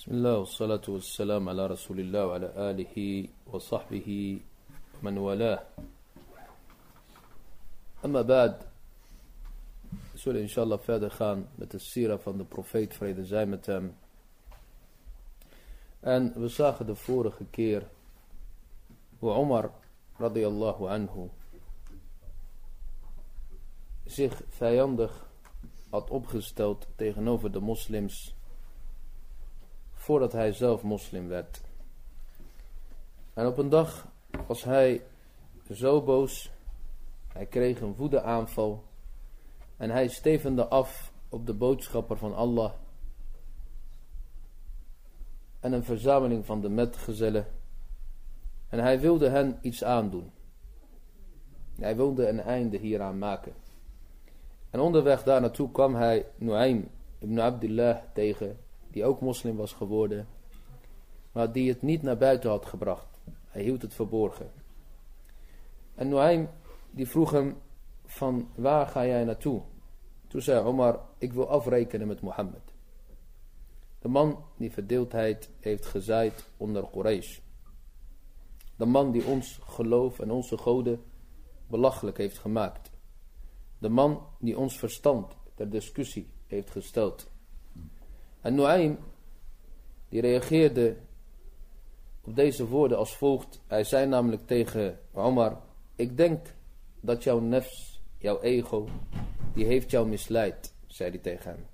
بسم الله والصلاة والسلام على رسول الله وعلى آله وصحبه ومن والاه أما بعد we zullen inshallah verder gaan met de sira van de profeet vrede zij met hem en we zagen de vorige keer hoe Omar radiyallahu anhu zich vijandig had opgesteld tegenover de moslims voordat hij zelf moslim werd. En op een dag was hij zo boos, hij kreeg een woedeaanval en hij stevende af op de boodschapper van Allah en een verzameling van de metgezellen en hij wilde hen iets aandoen. Hij wilde een einde hieraan maken. En onderweg daar naartoe kwam hij Nuaym ibn Abdullah tegen die ook moslim was geworden, maar die het niet naar buiten had gebracht. Hij hield het verborgen. En Nuaym die vroeg hem van waar ga jij naartoe? Toen zei Omar, ik wil afrekenen met Mohammed. De man die verdeeldheid heeft gezaaid onder Quraysh. De man die ons geloof en onze goden belachelijk heeft gemaakt. De man die ons verstand ter discussie heeft gesteld. En Nuaym, die reageerde op deze woorden als volgt. Hij zei namelijk tegen Omar, ik denk dat jouw nefs, jouw ego, die heeft jou misleid, zei hij tegen hem.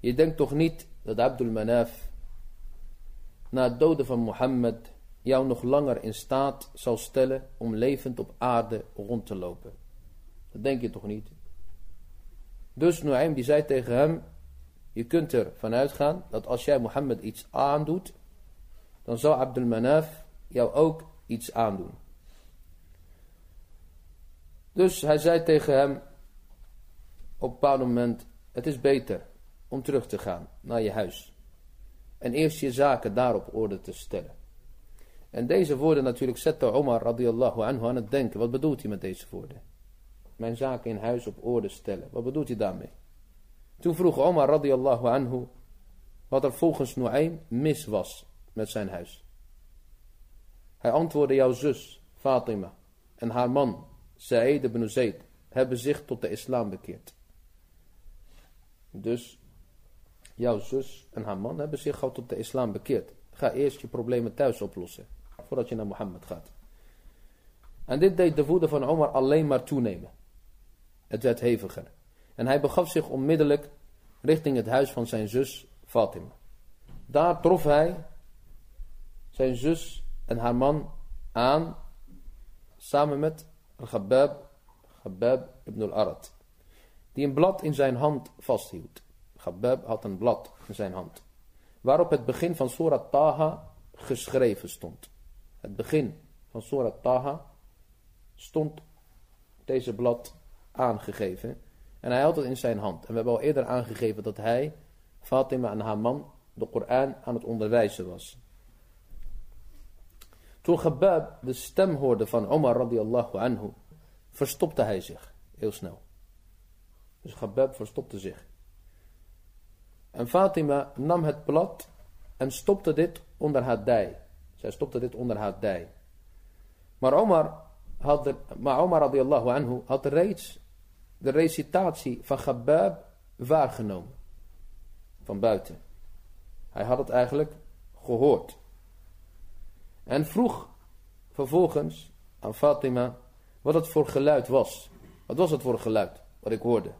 Je denkt toch niet dat Abdul Manaf na het doden van Mohammed jou nog langer in staat zal stellen om levend op aarde rond te lopen. Dat denk je toch niet? Dus Nuaym die zei tegen hem, je kunt er vanuit gaan dat als jij Mohammed iets aandoet, dan zal Abdul Manaf jou ook iets aandoen. Dus hij zei tegen hem op een bepaald moment, het is beter om terug te gaan naar je huis. En eerst je zaken daar op orde te stellen. En deze woorden natuurlijk zette Omar radiallahu anhu aan het denken. Wat bedoelt hij met deze woorden? Mijn zaken in huis op orde stellen. Wat bedoelt hij daarmee? Toen vroeg Omar radiallahu anhu wat er volgens Nuaym mis was met zijn huis. Hij antwoordde, jouw zus Fatima en haar man Sa'id ibn Zayd hebben zich tot de islam bekeerd. Dus jouw zus en haar man hebben zich al tot de islam bekeerd. Ga eerst je problemen thuis oplossen, voordat je naar Mohammed gaat. En dit deed de woede van Omar alleen maar toenemen. Het werd heviger. En hij begaf zich onmiddellijk richting het huis van zijn zus Fatima. Daar trof hij zijn zus en haar man aan, samen met Ghabab, Ghabab ibn al-Arad, die een blad in zijn hand vasthield. Ghabab had een blad in zijn hand, waarop het begin van Surah Taha geschreven stond. Het begin van Surah Taha stond deze blad aangegeven. En hij had het in zijn hand. En we hebben al eerder aangegeven dat hij, Fatima en haar man, de Koran aan het onderwijzen was. Toen Ghabab de stem hoorde van Omar radiallahu anhu, verstopte hij zich heel snel. Dus Ghabab verstopte zich. En Fatima nam het blad en stopte dit onder haar dij. Zij stopte dit onder haar dij. Maar Omar, had maar Omar radiallahu anhu had reeds de recitatie van Ghabab waargenomen. Van buiten. Hij had het eigenlijk gehoord. En vroeg vervolgens aan Fatima wat het voor geluid was. Wat was het voor geluid wat ik hoorde?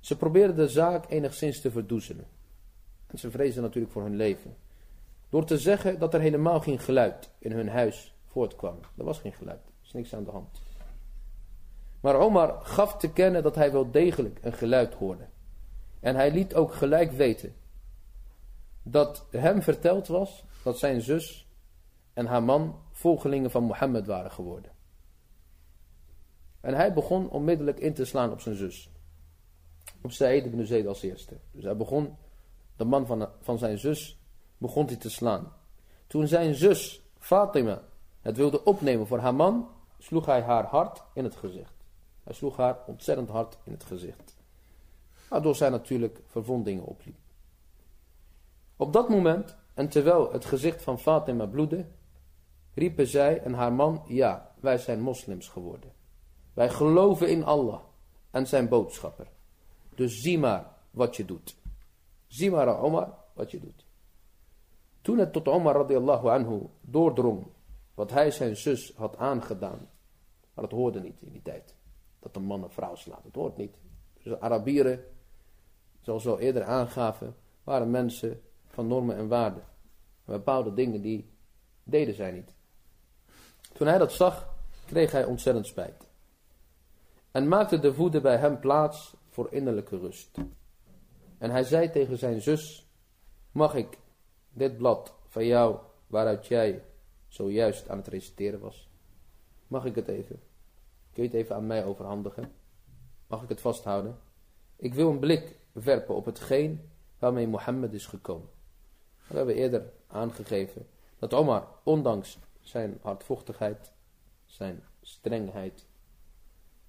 Ze probeerden de zaak enigszins te verdoezelen. En ze vreesden natuurlijk voor hun leven. Door te zeggen dat er helemaal geen geluid in hun huis voortkwam. Er was geen geluid. Er is niks aan de hand. Maar Omar gaf te kennen dat hij wel degelijk een geluid hoorde. En hij liet ook gelijk weten dat hem verteld was dat zijn zus en haar man volgelingen van Mohammed waren geworden. En hij begon onmiddellijk in te slaan op zijn zus. Op Sa'id ibn Zayd als eerste. Dus hij begon, de man van, van zijn zus, begon hij te slaan. Toen zijn zus, Fatima, het wilde opnemen voor haar man, sloeg hij haar hard in het gezicht. Hij sloeg haar ontzettend hard in het gezicht. Waardoor zij natuurlijk verwondingen opliep. Op dat moment, en terwijl het gezicht van Fatima bloedde, riepen zij en haar man, ja, wij zijn moslims geworden. Wij geloven in Allah en zijn boodschapper. Dus zie maar wat je doet. Zie maar, Omar, wat je doet. Toen het tot Omar radiallahu anhu doordrong wat hij zijn zus had aangedaan. Maar dat hoorde niet in die tijd. Dat een man een vrouw slaat. Dat hoort niet. Dus Arabieren, zoals we al eerder aangaven, waren mensen van normen en waarden. En bepaalde dingen die deden zij niet. Toen hij dat zag, kreeg hij ontzettend spijt. En maakte de woede bij hem plaats voor innerlijke rust. En hij zei tegen zijn zus, mag ik dit blad van jou, waaruit jij zojuist aan het reciteren was, mag ik het even? Kun je het even aan mij overhandigen? Mag ik het vasthouden? Ik wil een blik werpen op hetgeen waarmee Mohammed is gekomen. We hebben eerder aangegeven dat Omar, ondanks zijn hardvochtigheid, zijn strengheid,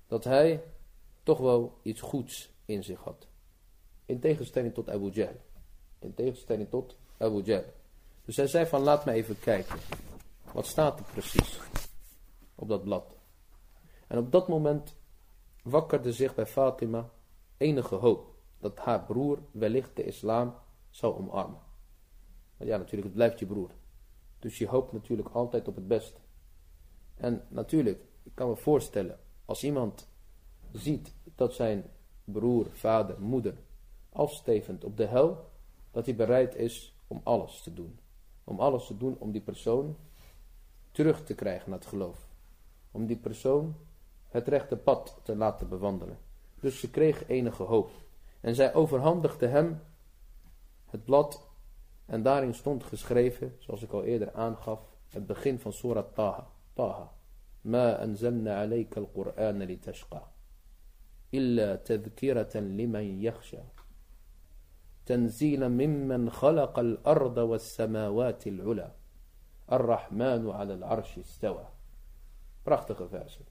dat hij toch wel iets goeds in zich had. In tegenstelling tot Abu Jahl. In tegenstelling tot Abu Jahl. Dus hij zei van laat me even kijken. Wat staat er precies op dat blad? En op dat moment wakkerde zich bij Fatima enige hoop dat haar broer wellicht de islam zou omarmen. Want ja, natuurlijk, het blijft je broer. Dus je hoopt natuurlijk altijd op het beste. En natuurlijk, ik kan me voorstellen, als iemand ziet dat zijn broer, vader, moeder afstevend op de hel, dat hij bereid is om alles te doen. Om alles te doen om die persoon terug te krijgen naar het geloof. Om die persoon het rechte pad te laten bewandelen. Dus ze kreeg enige hoop. En zij overhandigde hem het blad en daarin stond geschreven, zoals ik al eerder aangaf, het begin van Surat Taha. Taha. Ma anzalna alayka al-Qur'an li tashqa. Illa tadhkiratan liman yakhsha. Tanzila mimman khalaqa al-arda was-samawati al-ula. Ar-Rahmanu ala al-arshi istawa. Prachtige versen.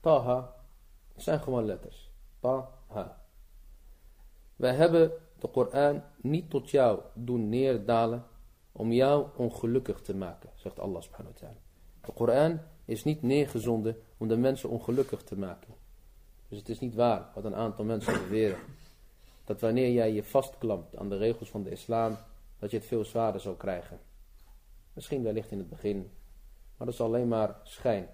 Taha. Zijn gewoon letters. Taha. Wij hebben de Koran niet tot jou doen neerdalen om jou ongelukkig te maken zegt Allah subhanahu wa ta'ala. De Koran is niet neergezonden om de mensen ongelukkig te maken. Dus het is niet waar wat een aantal mensen beweren. Dat wanneer jij je vastklampt aan de regels van de islam, dat je het veel zwaarder zal krijgen. Misschien wellicht in het begin, maar dat is alleen maar schijn.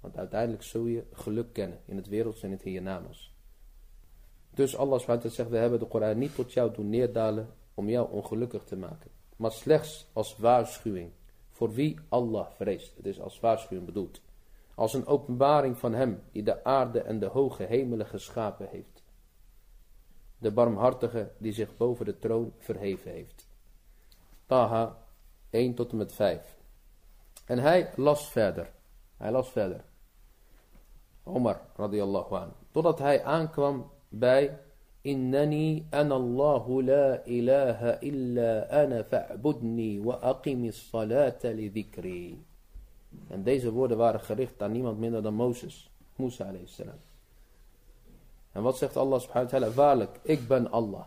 Want uiteindelijk zul je geluk kennen in het wereld en het hiernamaals. Dus Allah SWT zegt, we hebben de Koran niet tot jou doen neerdalen om jou ongelukkig te maken. Maar slechts als waarschuwing voor wie Allah vreest. Het is als waarschuwing bedoeld. Als een openbaring van hem die de aarde en de hoge hemelen geschapen heeft de barmhartige die zich boven de troon verheven heeft. Taha 1 tot en met 5. En hij las verder. Hij las verder. Omar radiyallahu an. Totdat hij aankwam bij Innani an Allahu la ilaha illa ana fa'budni wa aqimis salata li dhikri. En deze woorden waren gericht aan niemand minder dan Mozes. Musa alayhi salam. En wat zegt Allah subhanahu wa ta'ala? Waarlijk, ik ben Allah.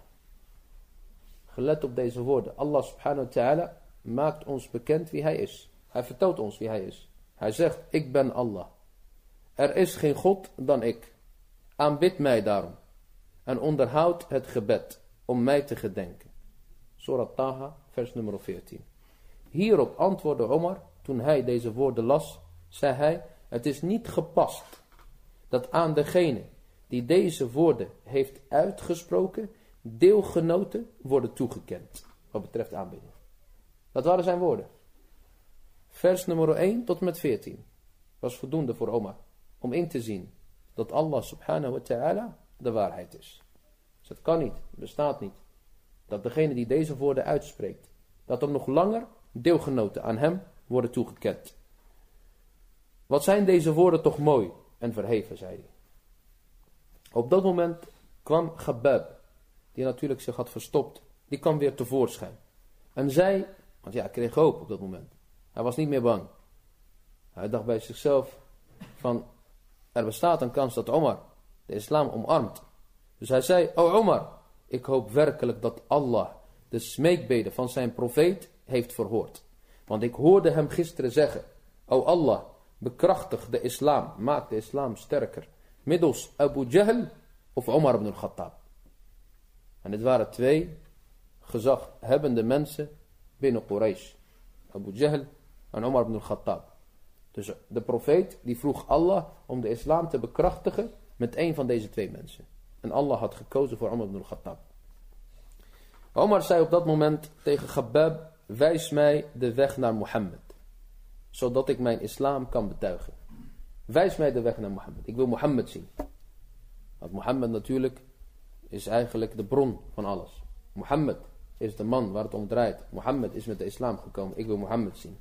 Gelet op deze woorden. Allah subhanahu wa ta'ala maakt ons bekend wie hij is. Hij vertelt ons wie hij is. Hij zegt, ik ben Allah. Er is geen God dan ik. Aanbid mij daarom. En onderhoud het gebed om mij te gedenken. Surah Taha, vers nummer 14. Hierop antwoordde Omar, toen hij deze woorden las, zei hij, het is niet gepast dat aan degene die deze woorden heeft uitgesproken, deelgenoten worden toegekend. Wat betreft aanbidding. Dat waren zijn woorden. Vers nummer 1 tot met 14 was voldoende voor Omar. Om in te zien dat Allah subhanahu wa ta'ala de waarheid is. Dus het kan niet, bestaat niet. Dat degene die deze woorden uitspreekt, dat er nog langer deelgenoten aan hem worden toegekend. Wat zijn deze woorden toch mooi en verheven, zei hij. Op dat moment kwam Gabab, die natuurlijk zich had verstopt, die kwam weer tevoorschijn. En zij, want ja, hij kreeg hoop op dat moment. Hij was niet meer bang. Hij dacht bij zichzelf van, er bestaat een kans dat Omar de islam omarmt. Dus hij zei, oh Omar, ik hoop werkelijk dat Allah de smeekbeden van zijn profeet heeft verhoord. Want ik hoorde hem gisteren zeggen, O Allah, bekrachtig de islam, maak de islam sterker. Middels Abu Jahl of Omar ibn al-Khattab. En dit waren twee gezaghebbende mensen binnen Quraysh. Abu Jahl en Omar ibn al-Khattab. Dus de profeet die vroeg Allah om de islam te bekrachtigen met een van deze twee mensen. En Allah had gekozen voor Omar ibn al-Khattab. Omar zei op dat moment tegen Ghabab, wijs mij de weg naar Mohammed. Zodat ik mijn islam kan betuigen. Wijs mij de weg naar Mohammed. Ik wil Mohammed zien. Want Mohammed natuurlijk is eigenlijk de bron van alles. Mohammed is de man waar het om draait. Mohammed is met de islam gekomen. Ik wil Mohammed zien.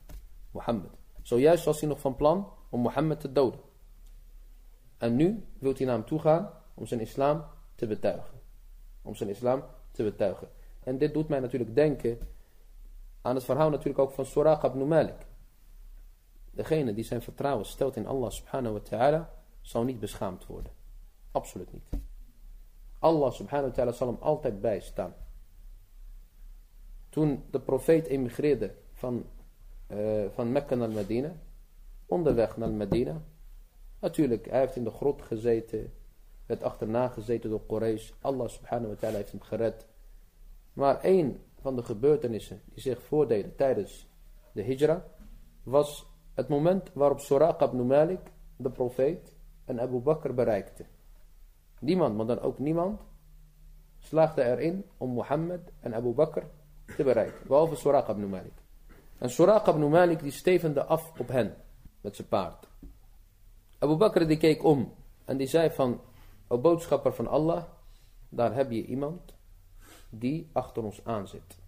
Mohammed. Zojuist was hij nog van plan om Mohammed te doden. En nu wilt hij naar hem toe gaan om zijn islam te betuigen. Om zijn islam te betuigen. En dit doet mij natuurlijk denken aan het verhaal natuurlijk ook van Suraq ibn Malik. Degene die zijn vertrouwen stelt in Allah subhanahu wa ta'ala zal niet beschaamd worden. Absoluut niet. Allah subhanahu wa ta'ala zal hem altijd bijstaan. Toen de profeet emigreerde van, uh, van Mekka naar Medina, onderweg naar Medina, natuurlijk, hij heeft in de grot gezeten, werd achterna gezeten door Quraysh. Allah subhanahu wa ta'ala heeft hem gered. Maar één van de gebeurtenissen die zich voordeden tijdens de hijra, was het moment waarop Suraq ibn Malik, de profeet, en Abu Bakr bereikte. Niemand, maar dan ook niemand, slaagde erin om Mohammed en Abu Bakr te bereiken. Behalve Suraq ibn Malik. En Suraq ibn Malik die stevende af op hen, met zijn paard. Abu Bakr die keek om en die zei van, o boodschapper van Allah, daar heb je iemand die achter ons aan zit.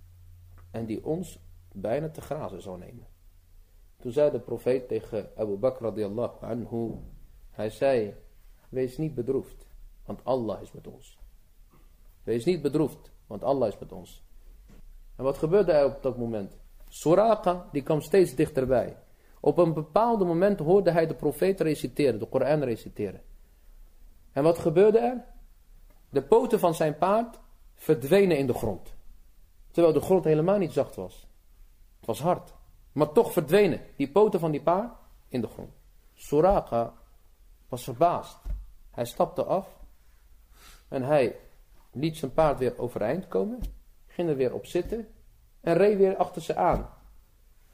En die ons bijna te grazen zou nemen. Toen zei de profeet tegen Abu Bakr radiallahu anhu, hij zei, wees niet bedroefd, want Allah is met ons. Wees niet bedroefd, want Allah is met ons. En wat gebeurde er op dat moment? Suraqa, die kwam steeds dichterbij. Op een bepaald moment hoorde hij de profeet reciteren, de Koran reciteren. En wat gebeurde er? De poten van zijn paard verdwenen in de grond. Terwijl de grond helemaal niet zacht was. Het was hard. Maar toch verdwenen die poten van die paard in de grond. Suraqa was verbaasd. Hij stapte af en hij liet zijn paard weer overeind komen, ging er weer op zitten en reed weer achter ze aan.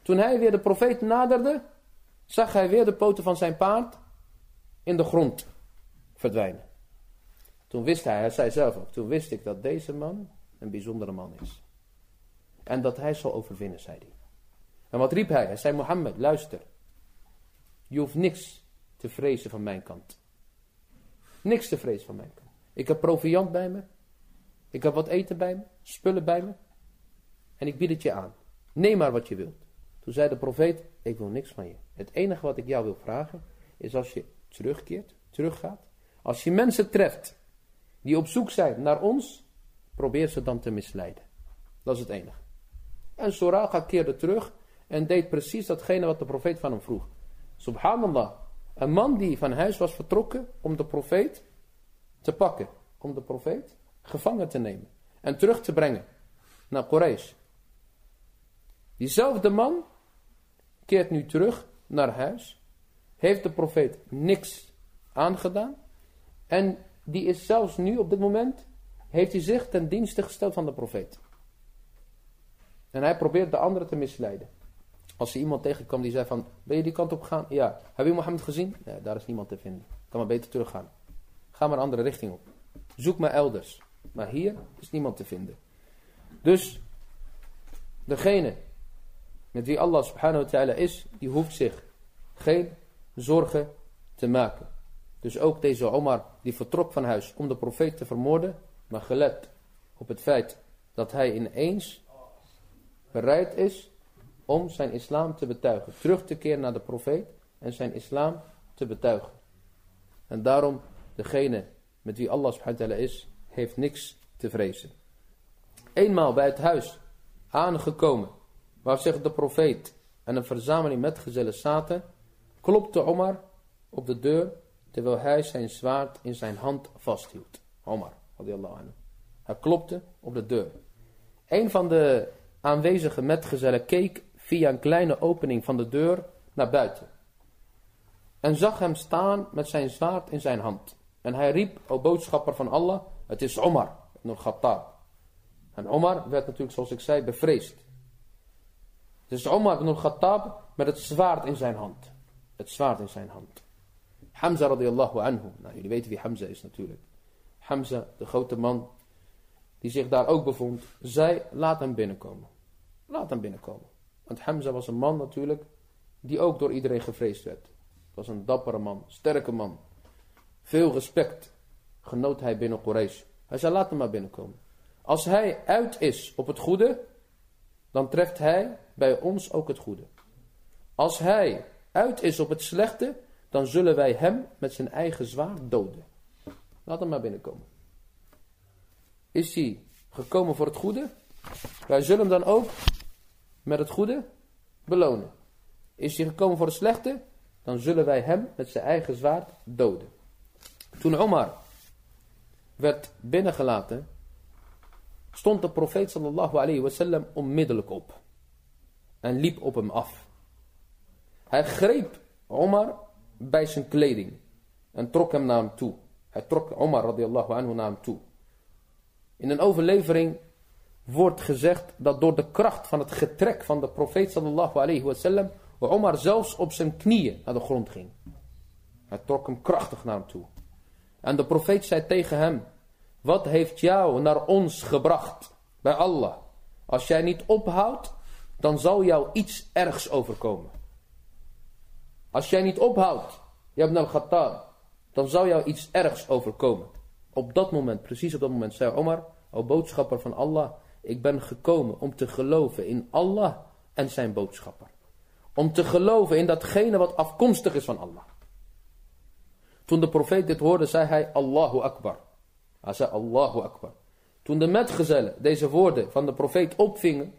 Toen hij weer de profeet naderde, zag hij weer de poten van zijn paard in de grond verdwijnen. Toen wist hij, hij zei zelf ook, toen wist ik dat deze man een bijzondere man is. En dat hij zal overwinnen, zei hij. En wat riep hij? Hij zei, Mohammed, luister. Je hoeft niks te vrezen van mijn kant. Niks te vrezen van mijn kant. Ik heb proviand bij me. Ik heb wat eten bij me. Spullen bij me. En ik bied het je aan. Neem maar wat je wilt. Toen zei de profeet, ik wil niks van je. Het enige wat ik jou wil vragen, is als je terugkeert, teruggaat. Als je mensen treft die op zoek zijn naar ons, probeer ze dan te misleiden. Dat is het enige. En Soraga keerde terug en deed precies datgene wat de profeet van hem vroeg. Subhanallah. Een man die van huis was vertrokken om de profeet te pakken. Om de profeet gevangen te nemen. En terug te brengen naar Quraysh. Diezelfde man keert nu terug naar huis. Heeft de profeet niks aangedaan. En die is zelfs nu op dit moment, heeft hij zich ten dienste gesteld van de profeet. En hij probeert de anderen te misleiden. Als hij iemand tegenkwam die zei van, ben je die kant op gegaan? Ja. Heb je Mohammed gezien? Nee, daar is niemand te vinden. Kan maar beter teruggaan. Ga maar een andere richting op. Zoek maar elders. Maar hier is niemand te vinden. Dus, degene met wie Allah subhanahu wa ta'ala is, die hoeft zich geen zorgen te maken. Dus ook deze Omar, die vertrok van huis om de profeet te vermoorden, maar gelet op het feit dat hij ineens bereid is om zijn islam te betuigen. Terug te keren naar de profeet en zijn islam te betuigen. En daarom, degene met wie Allah subhanahu wa ta'ala is, heeft niks te vrezen. Eenmaal bij het huis aangekomen, waar zich de profeet en een verzameling metgezellen zaten, klopte Omar op de deur terwijl hij zijn zwaard in zijn hand vasthield. Omar, anhu. Hij klopte op de deur. Een van de aanwezige metgezellen keek via een kleine opening van de deur naar buiten. En zag hem staan met zijn zwaard in zijn hand. En hij riep, o boodschapper van Allah, het is Omar ibn Khattab. En Omar werd natuurlijk, zoals ik zei, bevreesd. Is Omar ibn Khattab met het zwaard in zijn hand. Het zwaard in zijn hand. Hamza radiallahu anhu. Nou, jullie weten wie Hamza is natuurlijk. Hamza, de grote man, die zich daar ook bevond, zei, laat hem binnenkomen. Laat hem binnenkomen. Want Hamza was een man natuurlijk, die ook door iedereen gevreesd werd. Het was een dappere man, sterke man. Veel respect genoot hij binnen Quraysh. Hij zei, laat hem maar binnenkomen. Als hij uit is op het goede, dan treft hij bij ons ook het goede. Als hij uit is op het slechte, dan zullen wij hem met zijn eigen zwaard doden. Laat hem maar binnenkomen. Is hij gekomen voor het goede? Wij zullen hem dan ook met het goede belonen. Is hij gekomen voor het slechte? Dan zullen wij hem met zijn eigen zwaard doden. Toen Omar werd binnengelaten, stond de profeet sallallahu alayhi wasallam onmiddellijk op. En liep op hem af. Hij greep Omar bij zijn kleding en trok hem naar hem toe. Hij trok Omar radiallahu anhu naar hem toe. In een overlevering wordt gezegd dat door de kracht van het getrek van de profeet sallallahu alayhi wasallam, Omar zelfs op zijn knieën naar de grond ging. Hij trok hem krachtig naar hem toe. En de profeet zei tegen hem, wat heeft jou naar ons gebracht bij Allah? Als jij niet ophoudt, dan zal jou iets ergs overkomen. Als jij niet ophoudt, Ibn al-Khattab, dan zal jou iets ergs overkomen. Op dat moment, precies op dat moment, zei Omar, o boodschapper van Allah, ik ben gekomen om te geloven in Allah en zijn boodschapper. Om te geloven in datgene wat afkomstig is van Allah. Toen de profeet dit hoorde, zei hij Allahu Akbar. Hij Allahu Akbar. Toen de metgezellen deze woorden van de profeet opvingen,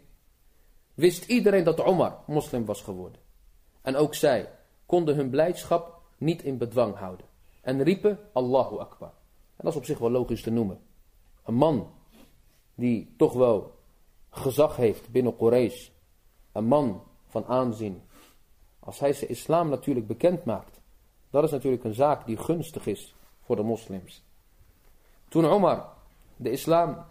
wist iedereen dat Omar moslim was geworden. En ook zij konden hun blijdschap niet in bedwang houden. En riepen Allahu Akbar. En dat is op zich wel logisch te noemen. Een man die toch wel gezag heeft binnen Quraysh. Een man van aanzien. Als hij zijn islam natuurlijk bekend maakt. Dat is natuurlijk een zaak die gunstig is voor de moslims. Toen Omar de islam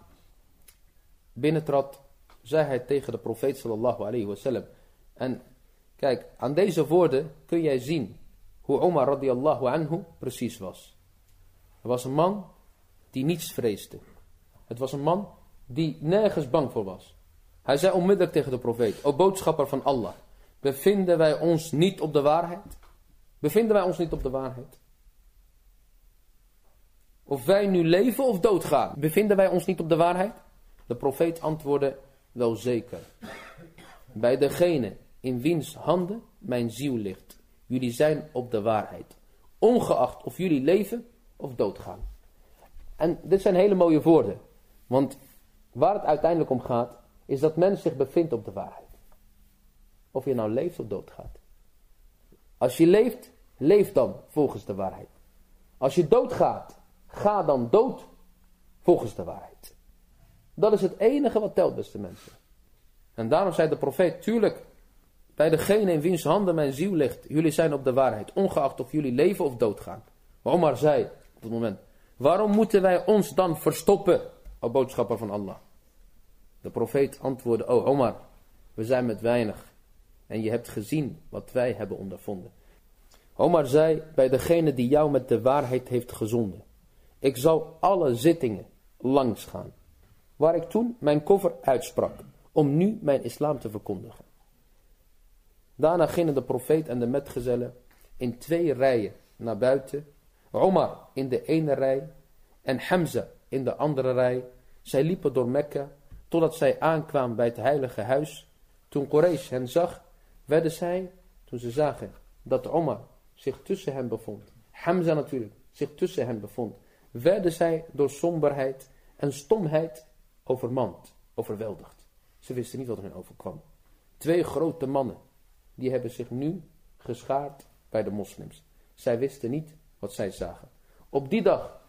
binnentrad, zei hij tegen de profeet sallallahu alayhi wasallam. En kijk, aan deze woorden kun jij zien hoe Omar radiallahu anhu precies was. Hij was een man die niets vreesde. Het was een man die nergens bang voor was. Hij zei onmiddellijk tegen de profeet, o boodschapper van Allah, bevinden wij ons niet op de waarheid? Bevinden wij ons niet op de waarheid? Of wij nu leven of doodgaan, bevinden wij ons niet op de waarheid? De profeet antwoordde, wel zeker. Bij degene in wiens handen mijn ziel ligt. Jullie zijn op de waarheid. Ongeacht of jullie leven of doodgaan. En dit zijn hele mooie woorden. Want waar het uiteindelijk om gaat, is dat men zich bevindt op de waarheid. Of je nou leeft of doodgaat. Als je leeft, leef dan volgens de waarheid. Als je doodgaat, ga dan dood volgens de waarheid. Dat is het enige wat telt, beste mensen. En daarom zei de profeet, tuurlijk, bij degene in wiens handen mijn ziel ligt, jullie zijn op de waarheid, ongeacht of jullie leven of doodgaan. Omar zei op het moment, waarom moeten wij ons dan verstoppen, o boodschapper van Allah? De profeet antwoordde, o Omar, we zijn met weinig en je hebt gezien wat wij hebben ondervonden. Omar zei, bij degene die jou met de waarheid heeft gezonden, ik zal alle zittingen langs gaan, waar ik toen mijn koffer uitsprak, om nu mijn islam te verkondigen. Daarna gingen de profeet en de metgezellen in twee rijen naar buiten. Omar in de ene rij en Hamza in de andere rij. Zij liepen door Mekka totdat zij aankwamen bij het heilige huis. Toen Quraysh hen zag, werden zij, toen ze zagen dat Omar zich tussen hen bevond, Hamza natuurlijk zich tussen hen bevond, werden zij door somberheid en stomheid overmand, overweldigd. Ze wisten niet wat hen overkwam. Twee grote mannen, die hebben zich nu geschaard bij de moslims. Zij wisten niet wat zij zagen. Op die dag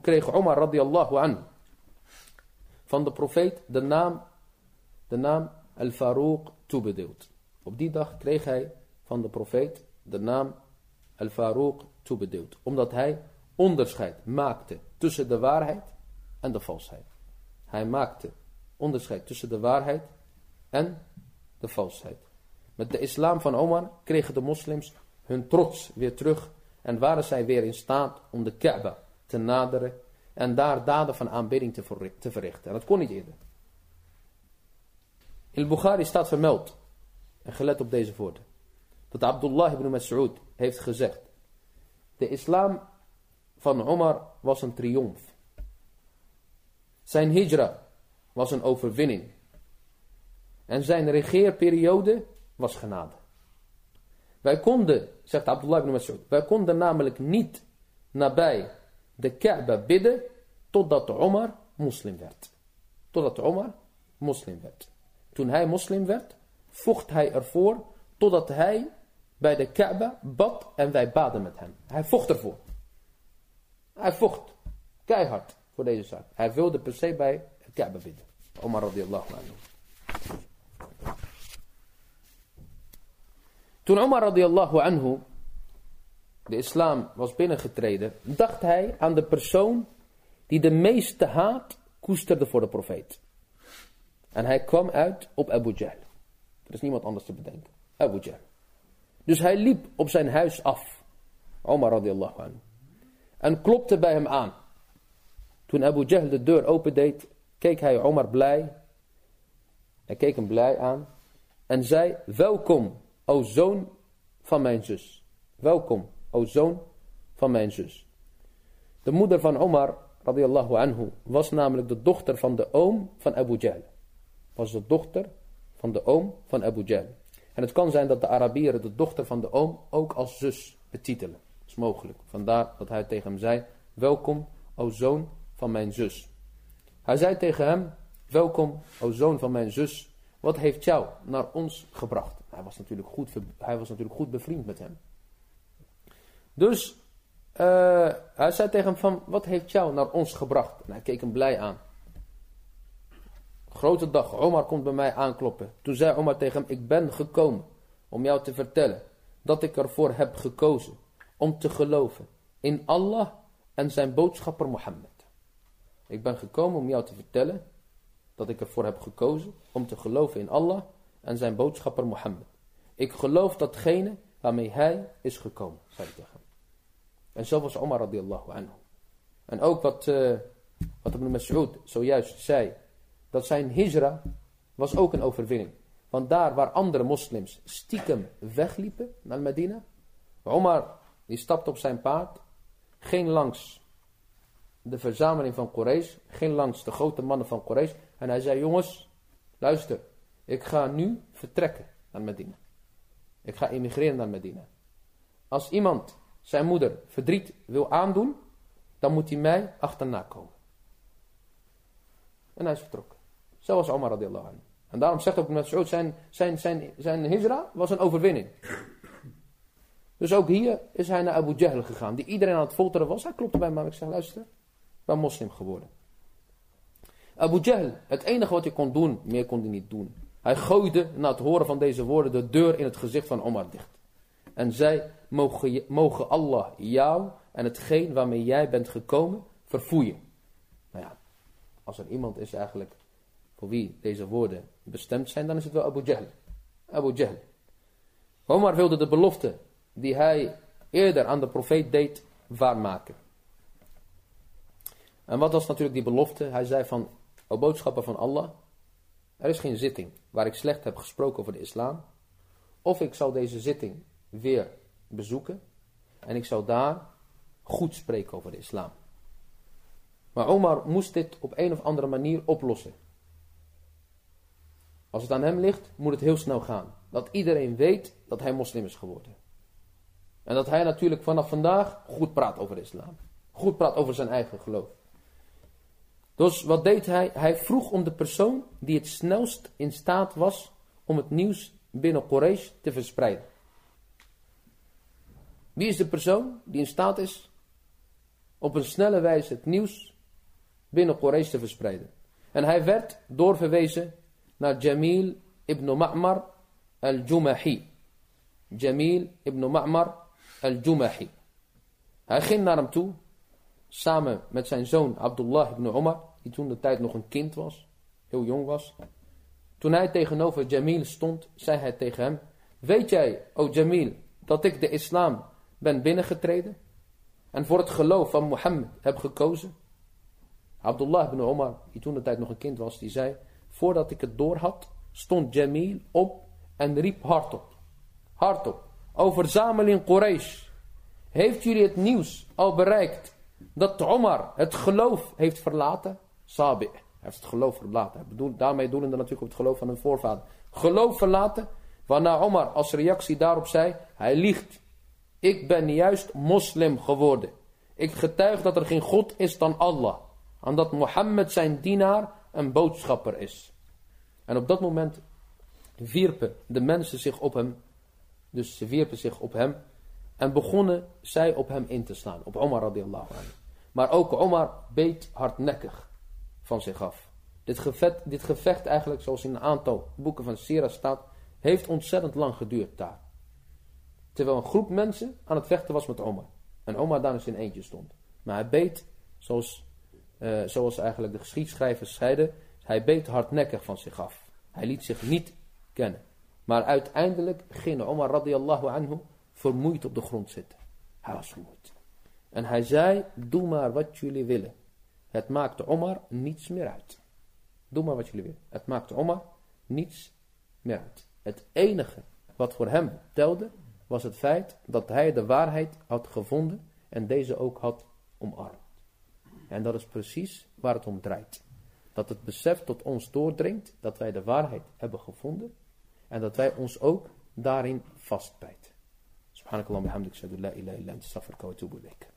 kreeg, Omar radiallahu an van de profeet de naam de naam Al-Faruq toebedeeld. Op die dag kreeg hij van de profeet de naam Al-Faruq toebedeeld. Omdat hij onderscheid maakte tussen de waarheid en de valsheid. Hij maakte onderscheid tussen de waarheid en de valsheid. Met de islam van Omar kregen de moslims hun trots weer terug en waren zij weer in staat om de Kaaba te naderen en daar daden van aanbidding te verrichten. En dat kon niet eerder. In Bukhari staat vermeld, en gelet op deze woorden, dat Abdullah ibn Mas'ud heeft gezegd, de islam van Omar was een triomf. Zijn hijra was een overwinning. En zijn regeerperiode was genade. Wij konden, zegt Abdullah ibn Mas'ud, wij konden namelijk niet nabij de Kaaba bidden totdat Omar moslim werd. Totdat Omar moslim werd. Toen hij moslim werd, vocht hij ervoor totdat hij bij de Kaaba bad en wij baden met hem. Hij vocht ervoor. Hij vocht keihard voor deze zaak. Hij wilde per se bij het Kaaba bidden. Omar radiallahu anhu. Toen Omar radiallahu anhu de islam was binnengetreden, dacht hij aan de persoon die de meeste haat koesterde voor de profeet. En hij kwam uit op Abu Jahl. Er is niemand anders te bedenken. Abu Jahl. Dus hij liep op zijn huis af. Omar radiallahu anhu. En klopte bij hem aan. Toen Abu Jahl de deur opendeed, keek hij Omar blij. Hij keek hem blij aan. En zei, welkom, o zoon van mijn zus. Welkom, o zoon van mijn zus. De moeder van Omar, radiallahu anhu, was namelijk de dochter van de oom van Abu Jahl. Was de dochter van de oom van Abu Jahl. En het kan zijn dat de Arabieren de dochter van de oom ook als zus betitelen. Mogelijk. Vandaar dat hij tegen hem zei, welkom, o zoon van mijn zus. Hij zei tegen hem, welkom, o zoon van mijn zus, wat heeft jou naar ons gebracht? Hij was natuurlijk goed, hij was natuurlijk goed bevriend met hem. Dus uh, hij zei tegen hem van, wat heeft jou naar ons gebracht? En hij keek hem blij aan. Grote dag, Omar komt bij mij aankloppen. Toen zei Omar tegen hem, ik ben gekomen om jou te vertellen dat ik ervoor heb gekozen om te geloven in Allah en zijn boodschapper Mohammed. Ik ben gekomen om jou te vertellen dat ik ervoor heb gekozen om te geloven in Allah en zijn boodschapper Mohammed. Ik geloof datgene waarmee hij is gekomen, zei hij tegen hem. En zo was Omar radiallahu anhu. En ook wat, uh, wat Ibn Mas'ud zojuist zei, dat zijn hijra was ook een overwinning. Want daar waar andere moslims stiekem wegliepen naar Medina, Omar die stapte op zijn paard, ging langs de verzameling van Quraysh, ging langs de grote mannen van Quraysh en hij zei, jongens, luister, ik ga nu vertrekken naar Medina. Ik ga emigreren naar Medina. Als iemand zijn moeder verdriet wil aandoen, dan moet hij mij achterna komen. En hij is vertrokken. Zo was Omar radiallahu anhu. En daarom zegt ook Mas'ud, zijn, zijn, zijn, zijn hijra was een overwinning. Dus ook hier is hij naar Abu Jahl gegaan, die iedereen aan het folteren was. Hij klopte bij mij, ik zeg, luister, ik ben moslim geworden. Abu Jahl, het enige wat hij kon doen, meer kon hij niet doen. Hij gooide na het horen van deze woorden de deur in het gezicht van Omar dicht. En zei, mogen, mogen Allah jou en hetgeen waarmee jij bent gekomen verfoeien. Nou ja, als er iemand is eigenlijk voor wie deze woorden bestemd zijn, dan is het wel Abu Jahl. Abu Jahl. Omar wilde de belofte die hij eerder aan de profeet deed waarmaken. En wat was natuurlijk die belofte? Hij zei van, o boodschapper van Allah, er is geen zitting waar ik slecht heb gesproken over de islam. Of ik zal deze zitting weer bezoeken en ik zou daar goed spreken over de islam. Maar Omar moest dit op een of andere manier oplossen. Als het aan hem ligt, moet het heel snel gaan. Dat iedereen weet dat hij moslim is geworden. En dat hij natuurlijk vanaf vandaag goed praat over islam. Goed praat over zijn eigen geloof. Dus wat deed hij? Hij vroeg om de persoon die het snelst in staat was om het nieuws binnen Quraysh te verspreiden. Wie is de persoon die in staat is op een snelle wijze het nieuws binnen Quraysh te verspreiden? En hij werd doorverwezen naar Jamil ibn Ma'mar al-Jumahi. Jamil ibn Ma'mar al-Jumahi. Hij ging naar hem toe, samen met zijn zoon Abdullah ibn Umar, die toen de tijd nog een kind was, heel jong was. Toen hij tegenover Jamil stond, zei hij tegen hem, weet jij, o Jamil, dat ik de islam ben binnengetreden en voor het geloof van Mohammed heb gekozen? Abdullah ibn Umar, die toen de tijd nog een kind was, die zei, voordat ik het door had, stond Jamil op en riep hardop. Hardop. O verzameling Quraysh. Heeft jullie het nieuws al bereikt dat Omar het geloof heeft verlaten? Sabi. Hij heeft het geloof verlaten. Bedoel, daarmee doelende natuurlijk op het geloof van hun voorvader. Geloof verlaten. Waarna Omar als reactie daarop zei. Hij liegt. Ik ben juist moslim geworden. Ik getuig dat er geen God is dan Allah. En dat Mohammed zijn dienaar en boodschapper is. En op dat moment wierpen de mensen zich op hem. Dus ze wierpen zich op hem. En begonnen zij op hem in te slaan. Op Omar radiallahu anhu. Maar ook Omar beet hardnekkig van zich af. Dit gevecht, dit gevecht eigenlijk, zoals in een aantal boeken van Sira staat, heeft ontzettend lang geduurd daar. Terwijl een groep mensen aan het vechten was met Omar. En Omar daar eens in eentje stond. Maar hij beet, zoals, uh, zoals eigenlijk de geschiedschrijvers zeiden, hij beet hardnekkig van zich af. Hij liet zich niet kennen. Maar uiteindelijk ging Omar radiallahu anhu vermoeid op de grond zitten. Hij was vermoeid. En hij zei, doe maar wat jullie willen. Het maakte Omar niets meer uit. Doe maar wat jullie willen. Het maakte Omar niets meer uit. Het enige wat voor hem telde, was het feit dat hij de waarheid had gevonden en deze ook had omarmd. En dat is precies waar het om draait. Dat het besef tot ons doordringt dat wij de waarheid hebben gevonden en dat wij ons ook daarin vastbijten. Subhanakallah bihamdik shadu la ilaha illa anta astaghfiruka wa atubu ilaik.